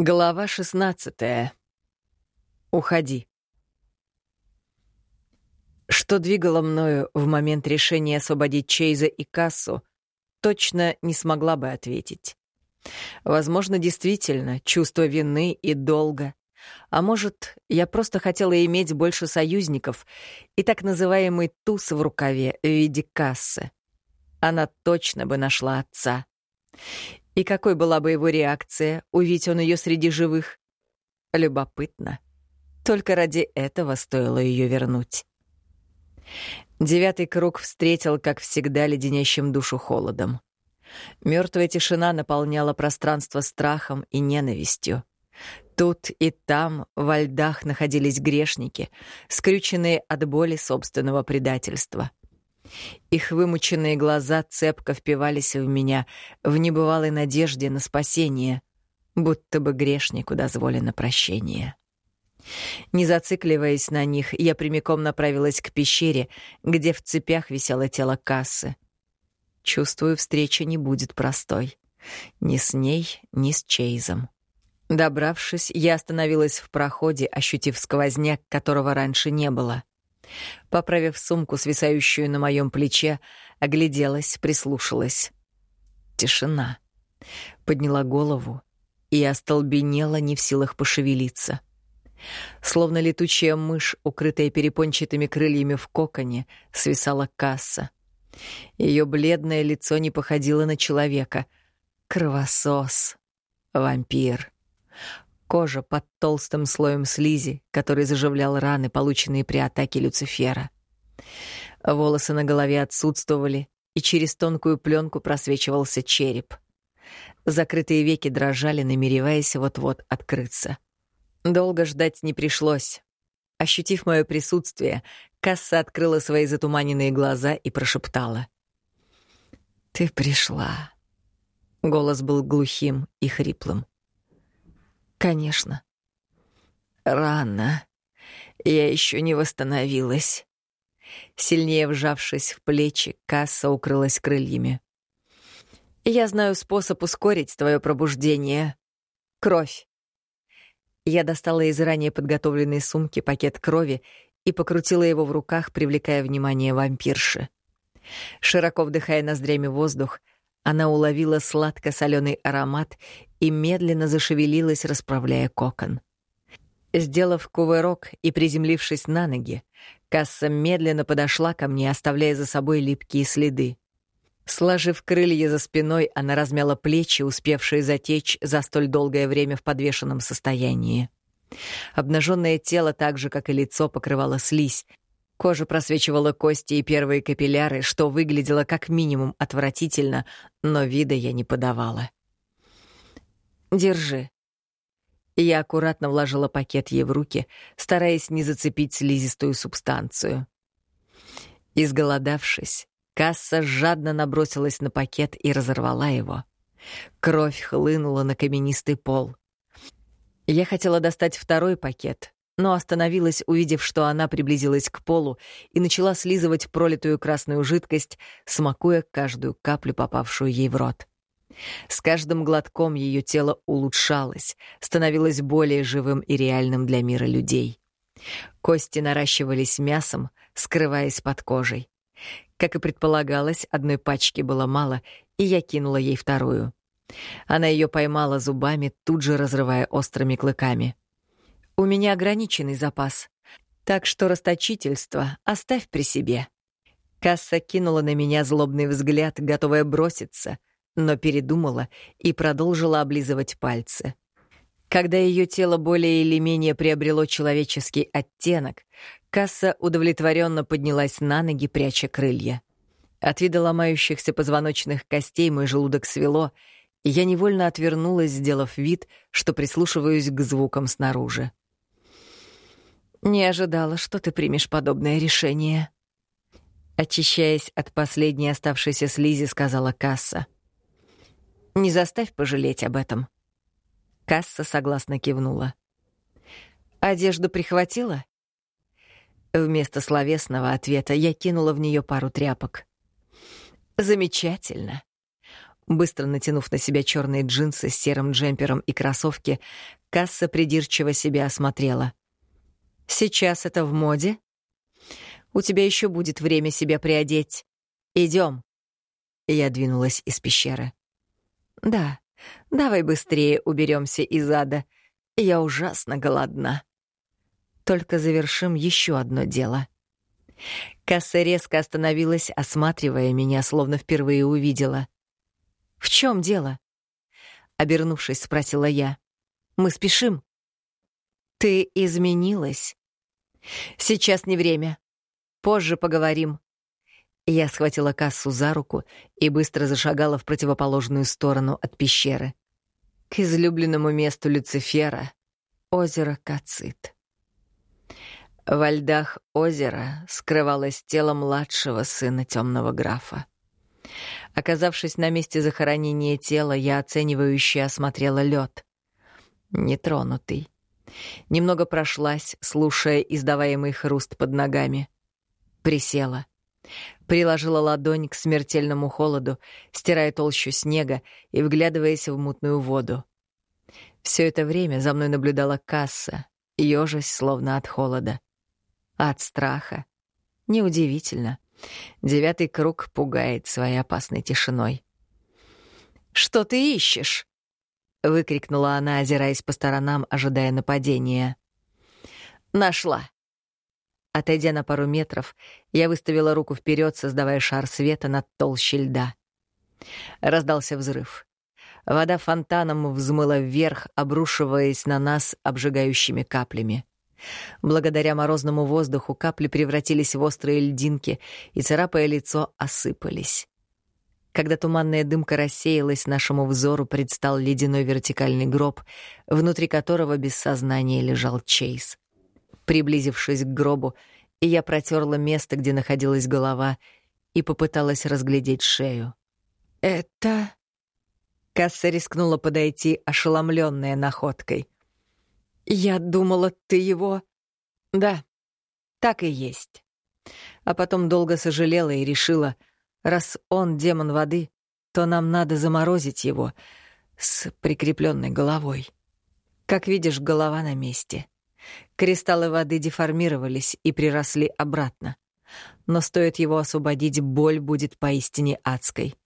Глава 16. Уходи. Что двигало мною в момент решения освободить Чейза и кассу, точно не смогла бы ответить. Возможно, действительно, чувство вины и долга. А может, я просто хотела иметь больше союзников и так называемый туз в рукаве в виде кассы. Она точно бы нашла отца. И какой была бы его реакция, увидеть он ее среди живых? Любопытно. Только ради этого стоило ее вернуть. Девятый круг встретил, как всегда, леденящим душу холодом. Мертвая тишина наполняла пространство страхом и ненавистью. Тут и там во льдах находились грешники, скрюченные от боли собственного предательства. Их вымученные глаза цепко впивались в меня в небывалой надежде на спасение, будто бы грешнику дозволено прощение. Не зацикливаясь на них, я прямиком направилась к пещере, где в цепях висело тело кассы. Чувствую, встреча не будет простой. Ни с ней, ни с Чейзом. Добравшись, я остановилась в проходе, ощутив сквозняк, которого раньше не было. Поправив сумку, свисающую на моем плече, огляделась, прислушалась. Тишина. Подняла голову и остолбенела, не в силах пошевелиться. Словно летучая мышь, укрытая перепончатыми крыльями в коконе, свисала касса. Ее бледное лицо не походило на человека. Кровосос. Вампир. Кожа под толстым слоем слизи, который заживлял раны, полученные при атаке Люцифера. Волосы на голове отсутствовали, и через тонкую пленку просвечивался череп. Закрытые веки дрожали, намереваясь вот-вот открыться. Долго ждать не пришлось. Ощутив мое присутствие, Касса открыла свои затуманенные глаза и прошептала. «Ты пришла». Голос был глухим и хриплым. Конечно. Рано. Я еще не восстановилась. Сильнее вжавшись в плечи, касса укрылась крыльями. Я знаю способ ускорить твое пробуждение. Кровь. Я достала из ранее подготовленной сумки пакет крови и покрутила его в руках, привлекая внимание вампирши. Широко вдыхая ноздрями воздух, она уловила сладко-соленый аромат и медленно зашевелилась, расправляя кокон. Сделав кувырок и приземлившись на ноги, Касса медленно подошла ко мне, оставляя за собой липкие следы. Сложив крылья за спиной, она размяла плечи, успевшие затечь за столь долгое время в подвешенном состоянии. Обнаженное тело, так же, как и лицо, покрывало слизь, Кожа просвечивала кости и первые капилляры, что выглядело как минимум отвратительно, но вида я не подавала. «Держи». Я аккуратно вложила пакет ей в руки, стараясь не зацепить слизистую субстанцию. Изголодавшись, касса жадно набросилась на пакет и разорвала его. Кровь хлынула на каменистый пол. Я хотела достать второй пакет, но остановилась, увидев, что она приблизилась к полу и начала слизывать пролитую красную жидкость, смакуя каждую каплю, попавшую ей в рот. С каждым глотком ее тело улучшалось, становилось более живым и реальным для мира людей. Кости наращивались мясом, скрываясь под кожей. Как и предполагалось, одной пачки было мало, и я кинула ей вторую. Она ее поймала зубами, тут же разрывая острыми клыками — у меня ограниченный запас, так что расточительство оставь при себе». Касса кинула на меня злобный взгляд, готовая броситься, но передумала и продолжила облизывать пальцы. Когда ее тело более или менее приобрело человеческий оттенок, Касса удовлетворенно поднялась на ноги, пряча крылья. От вида ломающихся позвоночных костей мой желудок свело, и я невольно отвернулась, сделав вид, что прислушиваюсь к звукам снаружи. Не ожидала, что ты примешь подобное решение. Очищаясь от последней оставшейся слизи, сказала Касса. Не заставь пожалеть об этом. Касса согласно кивнула. Одежду прихватила? Вместо словесного ответа я кинула в нее пару тряпок. Замечательно. Быстро натянув на себя черные джинсы с серым джемпером и кроссовки, касса придирчиво себя осмотрела. «Сейчас это в моде? У тебя еще будет время себя приодеть. Идем. Я двинулась из пещеры. «Да, давай быстрее уберемся из ада. Я ужасно голодна. Только завершим еще одно дело». Касса резко остановилась, осматривая меня, словно впервые увидела. «В чем дело?» Обернувшись, спросила я. «Мы спешим». «Ты изменилась?» «Сейчас не время. Позже поговорим». Я схватила кассу за руку и быстро зашагала в противоположную сторону от пещеры. К излюбленному месту Люцифера — озеро Кацит. Во льдах озера скрывалось тело младшего сына темного графа. Оказавшись на месте захоронения тела, я оценивающе осмотрела лед. Нетронутый. Немного прошлась, слушая издаваемый хруст под ногами. Присела. Приложила ладонь к смертельному холоду, стирая толщу снега и вглядываясь в мутную воду. Все это время за мной наблюдала касса, ёжась словно от холода. От страха. Неудивительно. Девятый круг пугает своей опасной тишиной. «Что ты ищешь?» — выкрикнула она, озираясь по сторонам, ожидая нападения. «Нашла!» Отойдя на пару метров, я выставила руку вперед, создавая шар света над толщей льда. Раздался взрыв. Вода фонтаном взмыла вверх, обрушиваясь на нас обжигающими каплями. Благодаря морозному воздуху капли превратились в острые льдинки и, царапая лицо, осыпались. Когда туманная дымка рассеялась, нашему взору предстал ледяной вертикальный гроб, внутри которого без сознания лежал Чейз. Приблизившись к гробу, я протерла место, где находилась голова, и попыталась разглядеть шею. «Это...» Касса рискнула подойти, ошеломленная находкой. «Я думала, ты его...» «Да, так и есть». А потом долго сожалела и решила, раз он демон воды, то нам надо заморозить его с прикрепленной головой. Как видишь, голова на месте. Кристаллы воды деформировались и приросли обратно. Но стоит его освободить, боль будет поистине адской.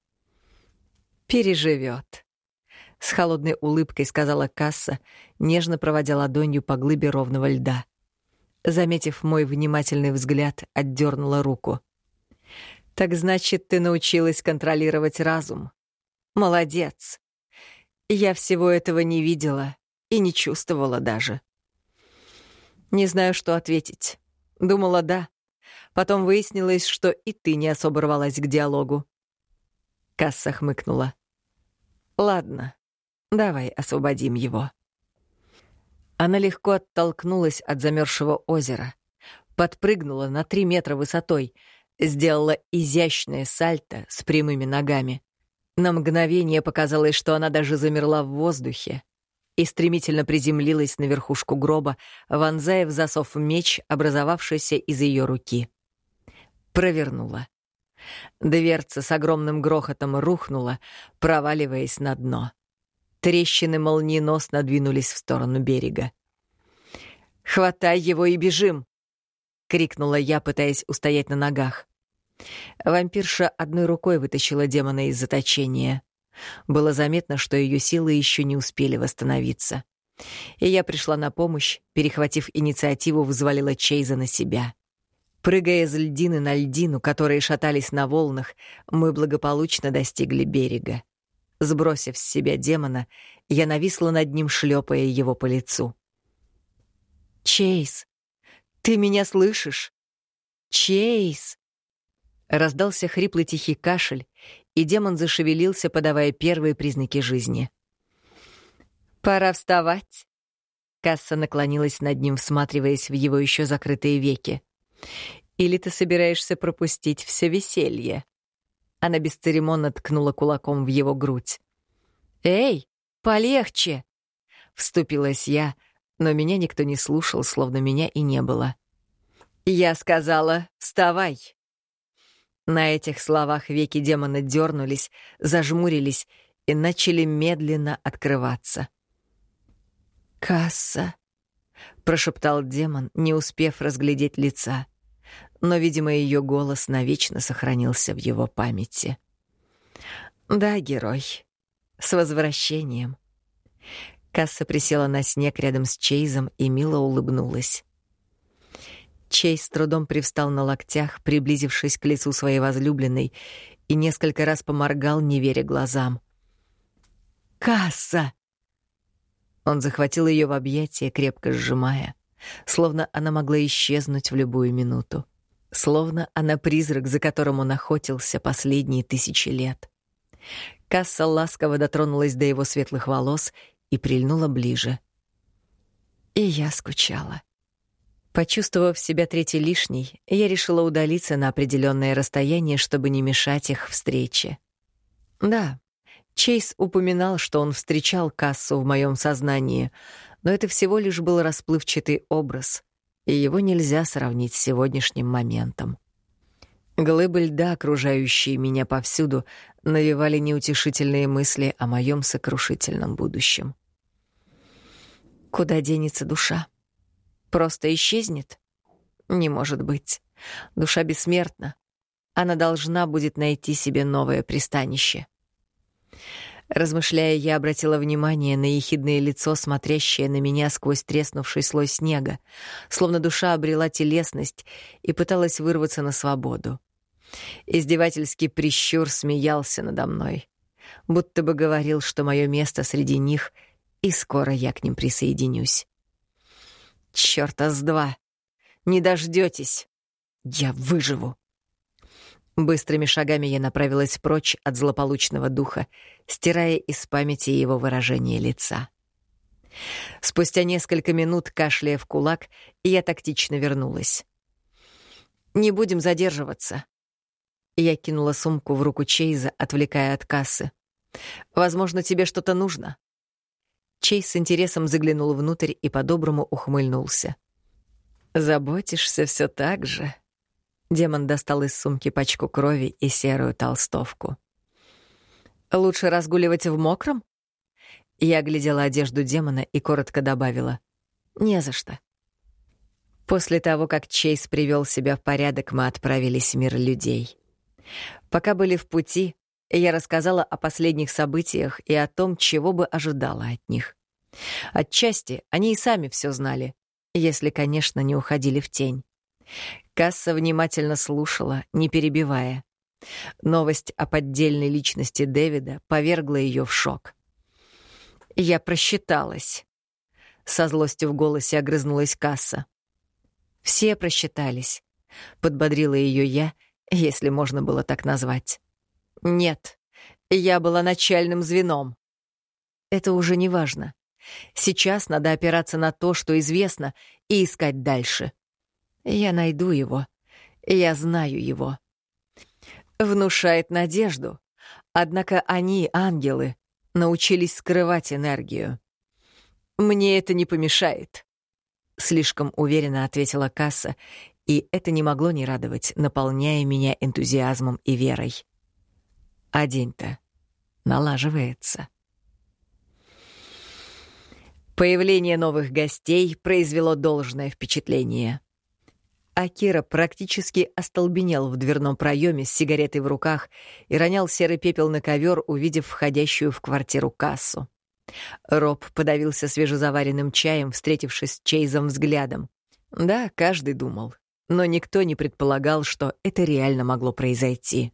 «Переживет», — с холодной улыбкой сказала Касса, нежно проводя ладонью по глыбе ровного льда. Заметив мой внимательный взгляд, отдернула руку. «Так значит, ты научилась контролировать разум. Молодец. Я всего этого не видела и не чувствовала даже». Не знаю, что ответить. Думала, да. Потом выяснилось, что и ты не особо рвалась к диалогу. Касса хмыкнула. «Ладно, давай освободим его». Она легко оттолкнулась от замерзшего озера, подпрыгнула на три метра высотой, сделала изящное сальто с прямыми ногами. На мгновение показалось, что она даже замерла в воздухе, и стремительно приземлилась на верхушку гроба, вонзая в засов меч, образовавшийся из ее руки. Провернула. Дверца с огромным грохотом рухнула, проваливаясь на дно. Трещины молниеносно двинулись в сторону берега. «Хватай его и бежим!» — крикнула я, пытаясь устоять на ногах. Вампирша одной рукой вытащила демона из заточения. Было заметно, что ее силы еще не успели восстановиться. И я пришла на помощь, перехватив инициативу, взвалила Чейза на себя. Прыгая из льдины на льдину, которые шатались на волнах, мы благополучно достигли берега. Сбросив с себя демона, я нависла над ним, шлепая его по лицу. «Чейз, ты меня слышишь? Чейз!» Раздался хриплый тихий кашель, и демон зашевелился, подавая первые признаки жизни. «Пора вставать!» Касса наклонилась над ним, всматриваясь в его еще закрытые веки. «Или ты собираешься пропустить все веселье?» Она бесцеремонно ткнула кулаком в его грудь. «Эй, полегче!» Вступилась я, но меня никто не слушал, словно меня и не было. «Я сказала, вставай!» На этих словах веки демона дернулись, зажмурились и начали медленно открываться. «Касса», — прошептал демон, не успев разглядеть лица. Но, видимо, ее голос навечно сохранился в его памяти. «Да, герой, с возвращением». Касса присела на снег рядом с Чейзом и мило улыбнулась. Чейз с трудом привстал на локтях, приблизившись к лицу своей возлюбленной, и несколько раз поморгал, не веря глазам. «Касса!» Он захватил ее в объятия, крепко сжимая, словно она могла исчезнуть в любую минуту, словно она призрак, за которым он охотился последние тысячи лет. Касса ласково дотронулась до его светлых волос и прильнула ближе. И я скучала. Почувствовав себя третьей лишней, я решила удалиться на определенное расстояние, чтобы не мешать их встрече. Да, Чейз упоминал, что он встречал кассу в моем сознании, но это всего лишь был расплывчатый образ, и его нельзя сравнить с сегодняшним моментом. Глыбы льда, окружающие меня повсюду, навевали неутешительные мысли о моем сокрушительном будущем. Куда денется душа? Просто исчезнет? Не может быть. Душа бессмертна. Она должна будет найти себе новое пристанище. Размышляя, я обратила внимание на ехидное лицо, смотрящее на меня сквозь треснувший слой снега, словно душа обрела телесность и пыталась вырваться на свободу. Издевательский прищур смеялся надо мной, будто бы говорил, что мое место среди них, и скоро я к ним присоединюсь. Чёрта с два! Не дождётесь! Я выживу! Быстрыми шагами я направилась прочь от злополучного духа, стирая из памяти его выражение лица. Спустя несколько минут, кашляя в кулак, я тактично вернулась. «Не будем задерживаться». Я кинула сумку в руку Чейза, отвлекая от кассы. «Возможно, тебе что-то нужно». Чейз с интересом заглянул внутрь и по-доброму ухмыльнулся. «Заботишься все так же?» Демон достал из сумки пачку крови и серую толстовку. «Лучше разгуливать в мокром?» Я оглядела одежду демона и коротко добавила. «Не за что». После того, как Чейз привел себя в порядок, мы отправились в мир людей. Пока были в пути, я рассказала о последних событиях и о том, чего бы ожидала от них. Отчасти они и сами все знали, если, конечно, не уходили в тень. Касса внимательно слушала, не перебивая. Новость о поддельной личности Дэвида повергла ее в шок. «Я просчиталась», — со злостью в голосе огрызнулась Касса. «Все просчитались», — подбодрила ее я, если можно было так назвать. «Нет, я была начальным звеном». «Это уже не важно. Сейчас надо опираться на то, что известно, и искать дальше. Я найду его. Я знаю его. Внушает надежду. Однако они, ангелы, научились скрывать энергию. «Мне это не помешает», — слишком уверенно ответила Касса, и это не могло не радовать, наполняя меня энтузиазмом и верой. А день-то налаживается. Появление новых гостей произвело должное впечатление. Акира практически остолбенел в дверном проеме с сигаретой в руках и ронял серый пепел на ковер, увидев входящую в квартиру кассу. Роб подавился свежезаваренным чаем, встретившись с Чейзом взглядом. Да, каждый думал, но никто не предполагал, что это реально могло произойти.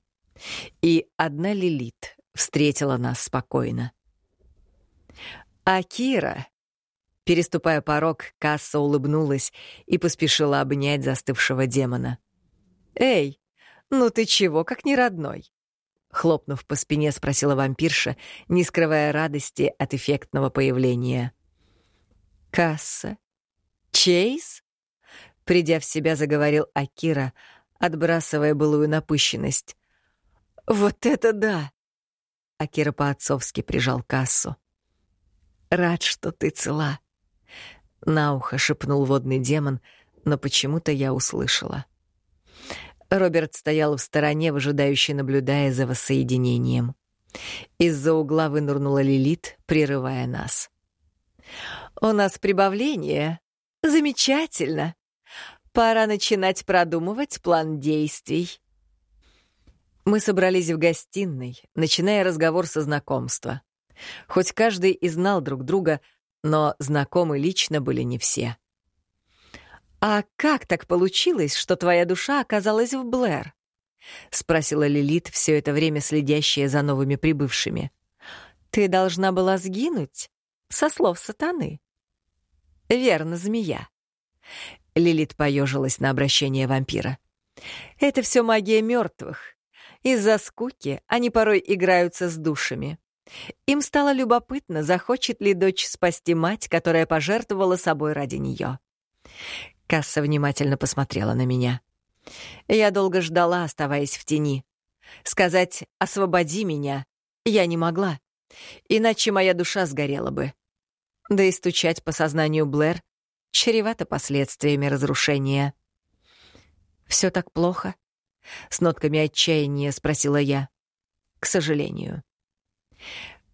И одна Лилит встретила нас спокойно. «Акира!» Переступая порог, Касса улыбнулась и поспешила обнять застывшего демона. «Эй, ну ты чего, как не родной?» Хлопнув по спине, спросила вампирша, не скрывая радости от эффектного появления. «Касса? Чейз?» Придя в себя, заговорил Акира, отбрасывая былую напыщенность. «Вот это да!» Акира по-отцовски прижал кассу. «Рад, что ты цела. На ухо шепнул водный демон, но почему-то я услышала. Роберт стоял в стороне, выжидающе наблюдая за воссоединением. Из-за угла вынырнула Лилит, прерывая нас. «У нас прибавление. Замечательно. Пора начинать продумывать план действий». Мы собрались в гостиной, начиная разговор со знакомства. Хоть каждый и знал друг друга, но знакомы лично были не все. «А как так получилось, что твоя душа оказалась в Блэр?» — спросила Лилит, все это время следящая за новыми прибывшими. «Ты должна была сгинуть, со слов сатаны». «Верно, змея». Лилит поежилась на обращение вампира. «Это все магия мертвых. Из-за скуки они порой играются с душами. Им стало любопытно, захочет ли дочь спасти мать, которая пожертвовала собой ради нее. Касса внимательно посмотрела на меня. Я долго ждала, оставаясь в тени. Сказать «освободи меня» я не могла, иначе моя душа сгорела бы. Да и стучать по сознанию Блэр чревато последствиями разрушения. «Все так плохо?» — с нотками отчаяния спросила я. «К сожалению».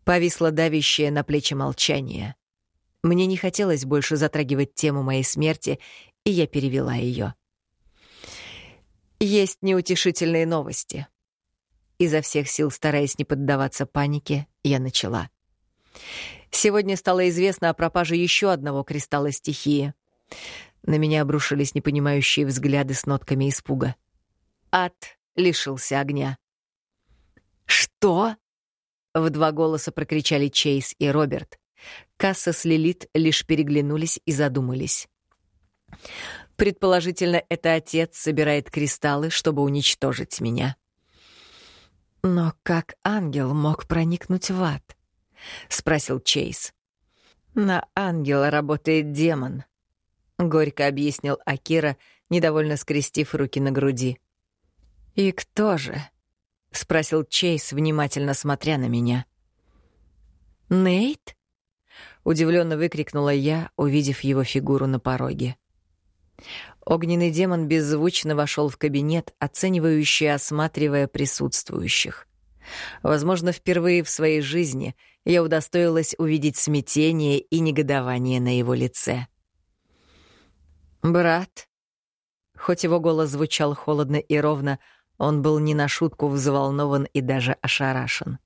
Повисло давящее на плечи молчание. Мне не хотелось больше затрагивать тему моей смерти, и я перевела ее. Есть неутешительные новости. Изо всех сил, стараясь не поддаваться панике, я начала. Сегодня стало известно о пропаже еще одного кристалла стихии. На меня обрушились непонимающие взгляды с нотками испуга. Ад лишился огня. «Что?» — в два голоса прокричали Чейз и Роберт. Касса с Лилит лишь переглянулись и задумались. Предположительно, это отец собирает кристаллы, чтобы уничтожить меня. «Но как ангел мог проникнуть в ад?» — спросил Чейз. «На ангела работает демон», — горько объяснил Акира, недовольно скрестив руки на груди. «И кто же?» — спросил Чейз, внимательно смотря на меня. «Нейт?» — удивленно выкрикнула я, увидев его фигуру на пороге. Огненный демон беззвучно вошел в кабинет, оценивающе осматривая присутствующих. Возможно, впервые в своей жизни я удостоилась увидеть смятение и негодование на его лице. «Брат», Хоть его голос звучал холодно и ровно, он был не на шутку взволнован и даже ошарашен.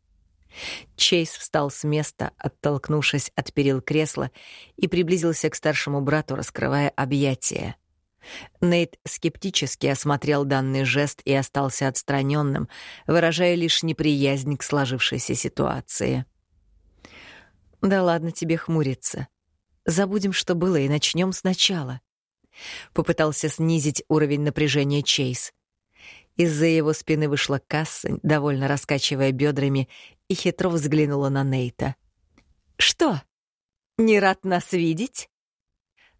Чейз встал с места, оттолкнувшись от перил кресла, и приблизился к старшему брату, раскрывая объятия. Нейт скептически осмотрел данный жест и остался отстраненным, выражая лишь неприязнь к сложившейся ситуации. «Да ладно тебе хмуриться. Забудем, что было, и начнем сначала», — попытался снизить уровень напряжения Чейз. Из-за его спины вышла касса, довольно раскачивая бедрами, и хитро взглянула на Нейта. «Что? Не рад нас видеть?»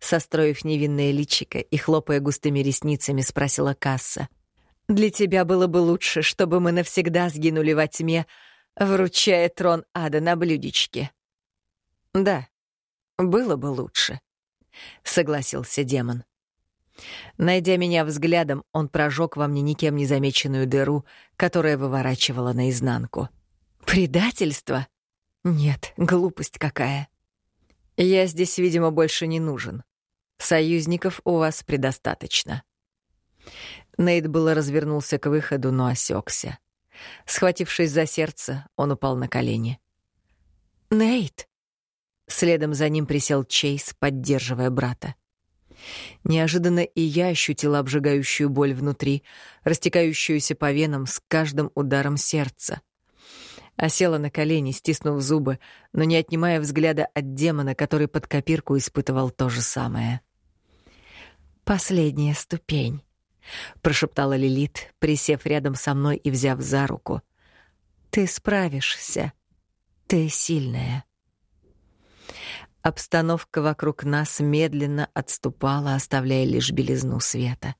Состроив невинное личико и хлопая густыми ресницами, спросила касса. «Для тебя было бы лучше, чтобы мы навсегда сгинули во тьме, вручая трон ада на блюдечке». «Да, было бы лучше», — согласился демон. Найдя меня взглядом, он прожег во мне никем не замеченную дыру, которая выворачивала наизнанку. «Предательство? Нет, глупость какая. Я здесь, видимо, больше не нужен. Союзников у вас предостаточно». Нейт было развернулся к выходу, но осекся. Схватившись за сердце, он упал на колени. «Нейт!» Следом за ним присел Чейз, поддерживая брата. Неожиданно и я ощутила обжигающую боль внутри, растекающуюся по венам с каждым ударом сердца. Осела на колени, стиснув зубы, но не отнимая взгляда от демона, который под копирку испытывал то же самое. «Последняя ступень», — прошептала Лилит, присев рядом со мной и взяв за руку. «Ты справишься. Ты сильная». Обстановка вокруг нас медленно отступала, оставляя лишь белизну света.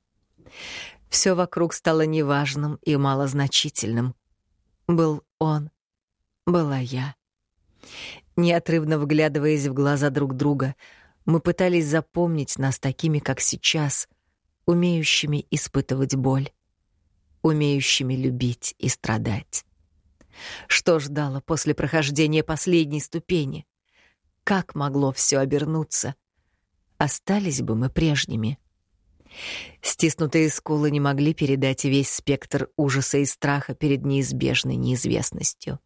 Все вокруг стало неважным и малозначительным. Был он, была я. Неотрывно вглядываясь в глаза друг друга, мы пытались запомнить нас такими, как сейчас, умеющими испытывать боль. умеющими любить и страдать. Что ждало после прохождения последней ступени? Как могло все обернуться? Остались бы мы прежними. Стиснутые скулы не могли передать весь спектр ужаса и страха перед неизбежной неизвестностью.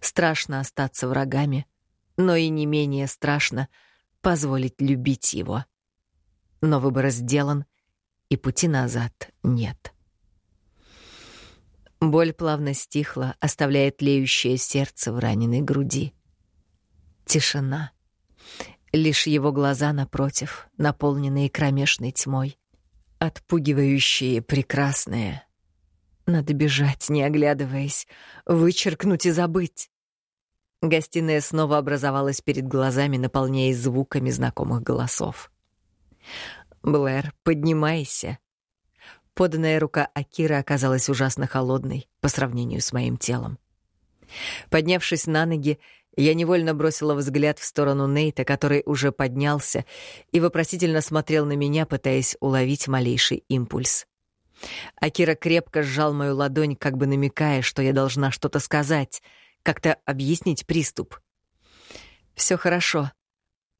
Страшно остаться врагами, но и не менее страшно позволить любить его. Но выбор сделан, и пути назад нет. Боль плавно стихла, оставляя тлеющее сердце в раненой груди. Тишина. Лишь его глаза напротив, наполненные кромешной тьмой. Отпугивающие, прекрасные. Надо бежать, не оглядываясь, вычеркнуть и забыть. Гостиная снова образовалась перед глазами, наполняясь звуками знакомых голосов. «Блэр, поднимайся!» Поданная рука Акиры оказалась ужасно холодной по сравнению с моим телом. Поднявшись на ноги, я невольно бросила взгляд в сторону Нейта, который уже поднялся и вопросительно смотрел на меня, пытаясь уловить малейший импульс. Акира крепко сжал мою ладонь, как бы намекая, что я должна что-то сказать, как-то объяснить приступ. Все хорошо.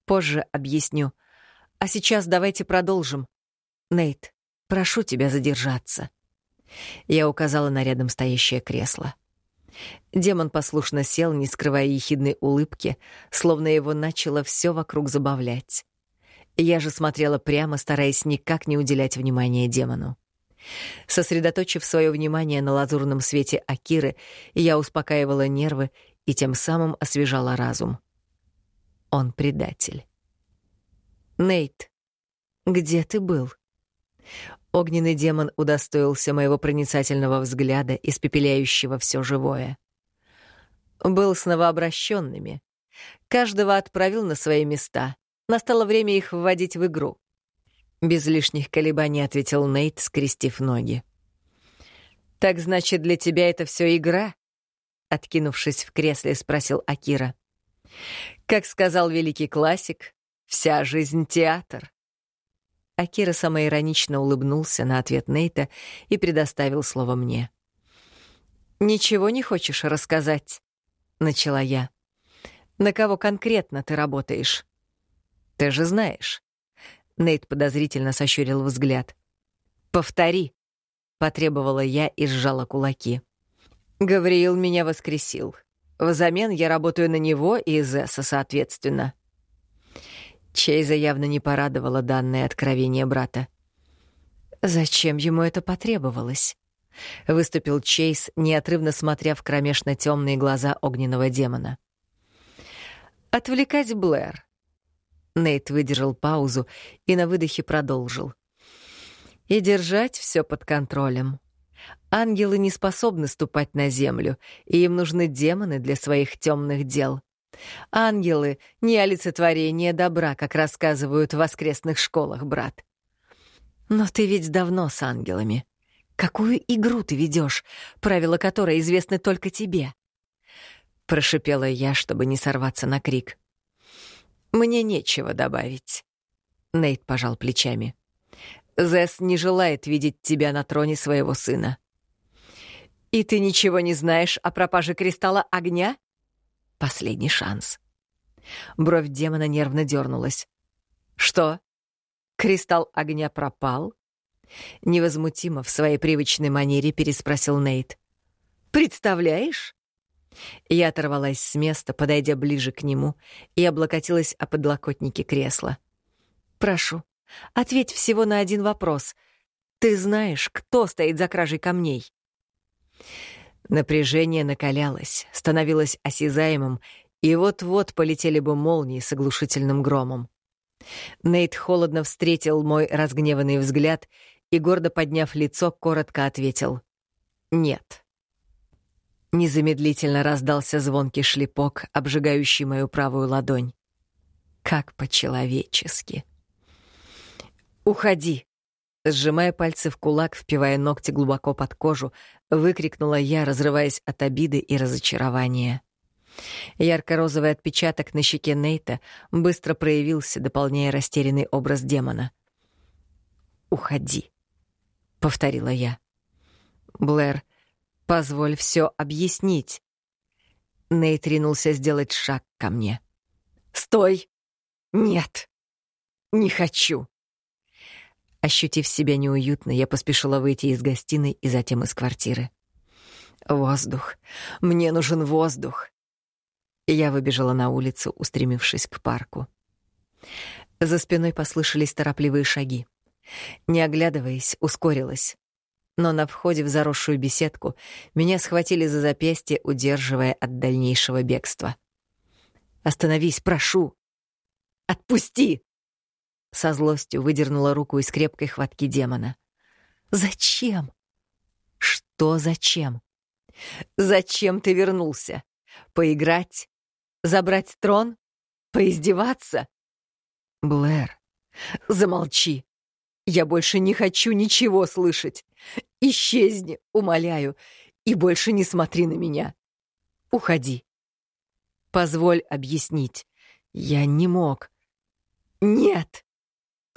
Позже объясню. А сейчас давайте продолжим. Нейт, Прошу тебя задержаться». Я указала на рядом стоящее кресло. Демон послушно сел, не скрывая ехидной улыбки, словно его начало все вокруг забавлять. Я же смотрела прямо, стараясь никак не уделять внимания демону. Сосредоточив свое внимание на лазурном свете Акиры, я успокаивала нервы и тем самым освежала разум. Он предатель. «Нейт, где ты был?» Огненный демон удостоился моего проницательного взгляда, испепеляющего все живое. Был с новообращенными. Каждого отправил на свои места. Настало время их вводить в игру. Без лишних колебаний ответил Нейт, скрестив ноги. «Так значит, для тебя это все игра?» Откинувшись в кресле, спросил Акира. «Как сказал великий классик, вся жизнь — театр». Акира самоиронично улыбнулся на ответ Нейта и предоставил слово мне. «Ничего не хочешь рассказать?» — начала я. «На кого конкретно ты работаешь?» «Ты же знаешь». Нейт подозрительно сощурил взгляд. «Повтори», — потребовала я и сжала кулаки. Гавриил меня воскресил. Взамен я работаю на него и Зесса, соответственно. Чейза явно не порадовало данное откровение брата. «Зачем ему это потребовалось?» — выступил Чейз, неотрывно смотря в кромешно темные глаза огненного демона. «Отвлекать Блэр». Нейт выдержал паузу и на выдохе продолжил. «И держать все под контролем. Ангелы не способны ступать на землю, и им нужны демоны для своих темных дел. Ангелы — не олицетворение добра, как рассказывают в воскресных школах, брат. Но ты ведь давно с ангелами. Какую игру ты ведешь, правила которой известны только тебе? Прошипела я, чтобы не сорваться на крик. Мне нечего добавить. Нейт пожал плечами. Зэс не желает видеть тебя на троне своего сына. «И ты ничего не знаешь о пропаже кристалла огня?» Последний шанс. Бровь демона нервно дернулась. «Что? Кристалл огня пропал?» Невозмутимо в своей привычной манере переспросил Нейт. «Представляешь?» Я оторвалась с места, подойдя ближе к нему, и облокотилась о подлокотнике кресла. «Прошу, ответь всего на один вопрос. Ты знаешь, кто стоит за кражей камней?» Напряжение накалялось, становилось осязаемым, и вот-вот полетели бы молнии с оглушительным громом. Нейт холодно встретил мой разгневанный взгляд и, гордо подняв лицо, коротко ответил «Нет». Незамедлительно раздался звонкий шлепок, обжигающий мою правую ладонь. Как по-человечески. «Уходи!» Сжимая пальцы в кулак, впивая ногти глубоко под кожу, выкрикнула я, разрываясь от обиды и разочарования. Ярко-розовый отпечаток на щеке Нейта быстро проявился, дополняя растерянный образ демона. «Уходи», — повторила я. Блэр, позволь все объяснить. Нейт ринулся сделать шаг ко мне. «Стой! Нет! Не хочу!» Ощутив себя неуютно, я поспешила выйти из гостиной и затем из квартиры. «Воздух! Мне нужен воздух!» Я выбежала на улицу, устремившись к парку. За спиной послышались торопливые шаги. Не оглядываясь, ускорилась. Но на входе в заросшую беседку меня схватили за запястье, удерживая от дальнейшего бегства. «Остановись, прошу!» «Отпусти!» Со злостью выдернула руку из крепкой хватки демона. «Зачем?» «Что зачем?» «Зачем ты вернулся? Поиграть? Забрать трон? Поиздеваться?» «Блэр, замолчи. Я больше не хочу ничего слышать. Исчезни, умоляю, и больше не смотри на меня. Уходи. Позволь объяснить. Я не мог. Нет!»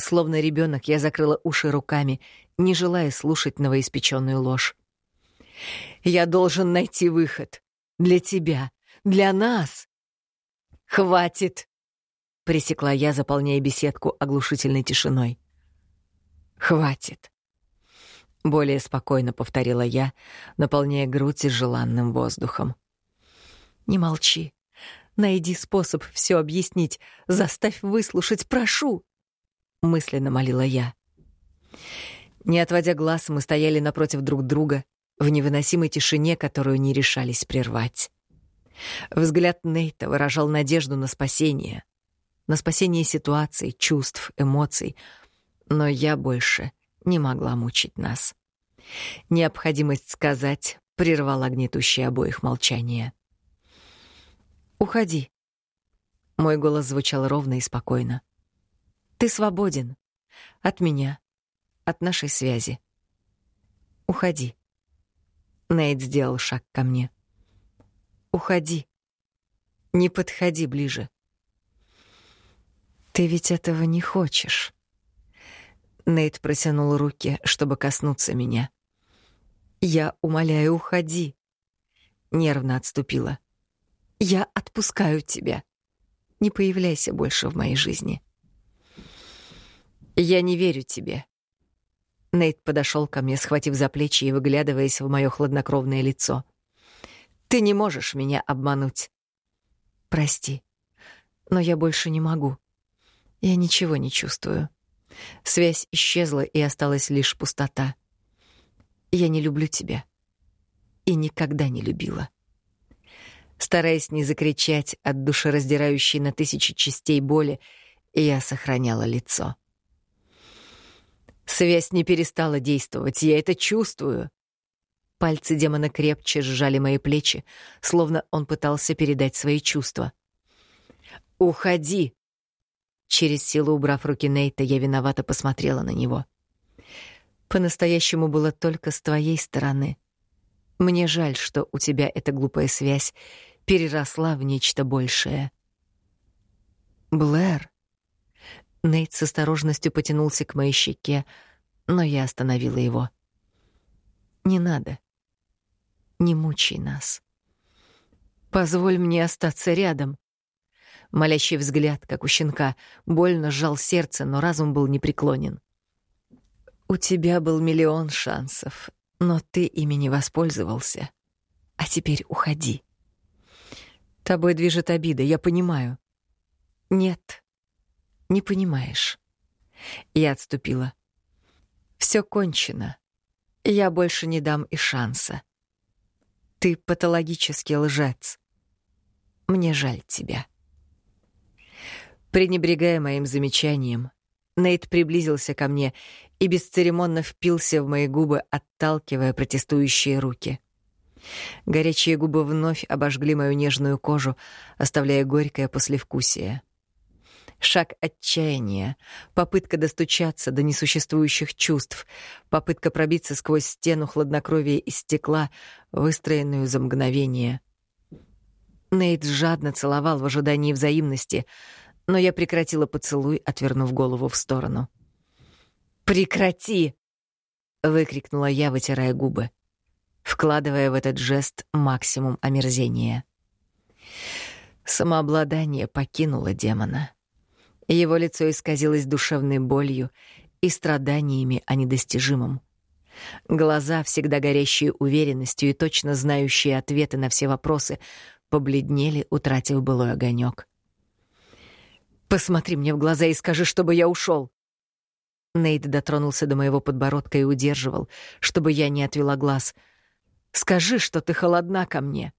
Словно ребенок, я закрыла уши руками, не желая слушать новоиспеченную ложь. «Я должен найти выход. Для тебя. Для нас!» «Хватит!» — пресекла я, заполняя беседку оглушительной тишиной. «Хватит!» Более спокойно повторила я, наполняя грудь желанным воздухом. «Не молчи. Найди способ все объяснить. Заставь выслушать, прошу!» — мысленно молила я. Не отводя глаз, мы стояли напротив друг друга в невыносимой тишине, которую не решались прервать. Взгляд Нейта выражал надежду на спасение. На спасение ситуаций, чувств, эмоций. Но я больше не могла мучить нас. Необходимость сказать прервала гнетущее обоих молчание. «Уходи». Мой голос звучал ровно и спокойно. Ты свободен. От меня. От нашей связи. Уходи. Нейт сделал шаг ко мне. Уходи. Не подходи ближе. Ты ведь этого не хочешь. Нейт протянул руки, чтобы коснуться меня. Я умоляю, уходи. Нервно отступила. Я отпускаю тебя. Не появляйся больше в моей жизни. «Я не верю тебе». Нейт подошел ко мне, схватив за плечи и выглядываясь в мое хладнокровное лицо. «Ты не можешь меня обмануть». «Прости, но я больше не могу. Я ничего не чувствую. Связь исчезла, и осталась лишь пустота. Я не люблю тебя. И никогда не любила». Стараясь не закричать от душераздирающей на тысячи частей боли, я сохраняла лицо. Связь не перестала действовать, я это чувствую. Пальцы демона крепче сжали мои плечи, словно он пытался передать свои чувства. «Уходи!» Через силу убрав руки Нейта, я виновато посмотрела на него. «По-настоящему было только с твоей стороны. Мне жаль, что у тебя эта глупая связь переросла в нечто большее». «Блэр», Нейт с осторожностью потянулся к моей щеке, но я остановила его. «Не надо. Не мучай нас. Позволь мне остаться рядом». Молящий взгляд, как у щенка, больно сжал сердце, но разум был непреклонен. «У тебя был миллион шансов, но ты ими не воспользовался. А теперь уходи. Тобой движет обида, я понимаю». «Нет, не понимаешь. Я отступила. Все кончено. Я больше не дам и шанса. Ты патологический лжец. Мне жаль тебя. Пренебрегая моим замечанием, Нейт приблизился ко мне и бесцеремонно впился в мои губы, отталкивая протестующие руки. Горячие губы вновь обожгли мою нежную кожу, оставляя горькое послевкусие. Шаг отчаяния, попытка достучаться до несуществующих чувств, попытка пробиться сквозь стену хладнокровия из стекла, выстроенную за мгновение. Нейт жадно целовал в ожидании взаимности, но я прекратила поцелуй, отвернув голову в сторону. «Прекрати!» — выкрикнула я, вытирая губы. вкладывая в этот жест максимум омерзения. Самообладание покинуло демона. Его лицо исказилось душевной болью и страданиями о недостижимом. Глаза, всегда горящие уверенностью и точно знающие ответы на все вопросы, побледнели, утратив былой огонек. «Посмотри мне в глаза и скажи, чтобы я ушел. Нейт дотронулся до моего подбородка и удерживал, чтобы я не отвела глаз. «Скажи, что ты холодна ко мне».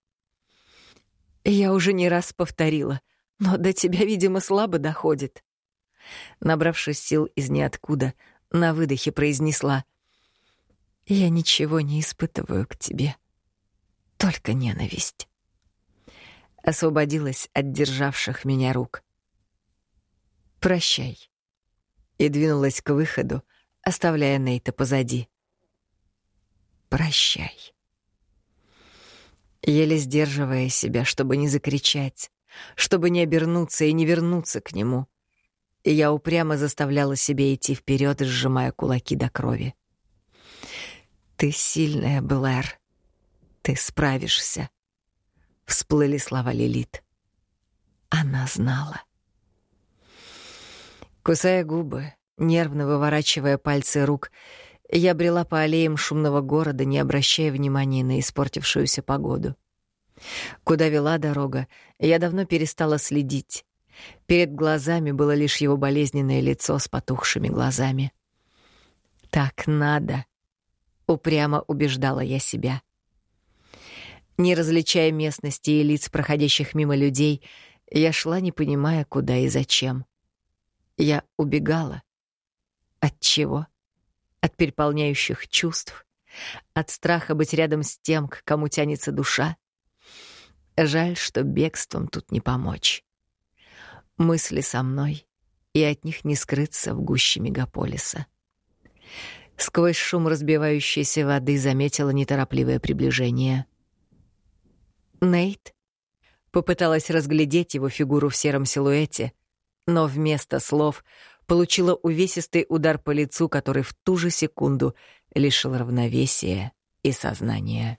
Я уже не раз повторила, но до тебя, видимо, слабо доходит. Набравшись сил из ниоткуда, на выдохе произнесла. «Я ничего не испытываю к тебе, только ненависть». Освободилась от державших меня рук. «Прощай» и двинулась к выходу, оставляя Нейта позади. «Прощай». Еле сдерживая себя, чтобы не закричать, чтобы не обернуться и не вернуться к нему, я упрямо заставляла себя идти вперед, сжимая кулаки до крови. «Ты сильная, Блэр. Ты справишься», — всплыли слова Лилит. Она знала. Кусая губы, нервно выворачивая пальцы рук, я брела по аллеям шумного города, не обращая внимания на испортившуюся погоду. Куда вела дорога, я давно перестала следить. Перед глазами было лишь его болезненное лицо с потухшими глазами. «Так надо», — упрямо убеждала я себя. Не различая местности и лиц проходящих мимо людей, я шла, не понимая, куда и зачем. Я убегала. От чего? От переполняющих чувств? От страха быть рядом с тем, к кому тянется душа? Жаль, что бегством тут не помочь. Мысли со мной, и от них не скрыться в гуще мегаполиса. Сквозь шум разбивающейся воды заметила неторопливое приближение. Нейт попыталась разглядеть его фигуру в сером силуэте, но вместо слов получила увесистый удар по лицу, который в ту же секунду лишил равновесия и сознания.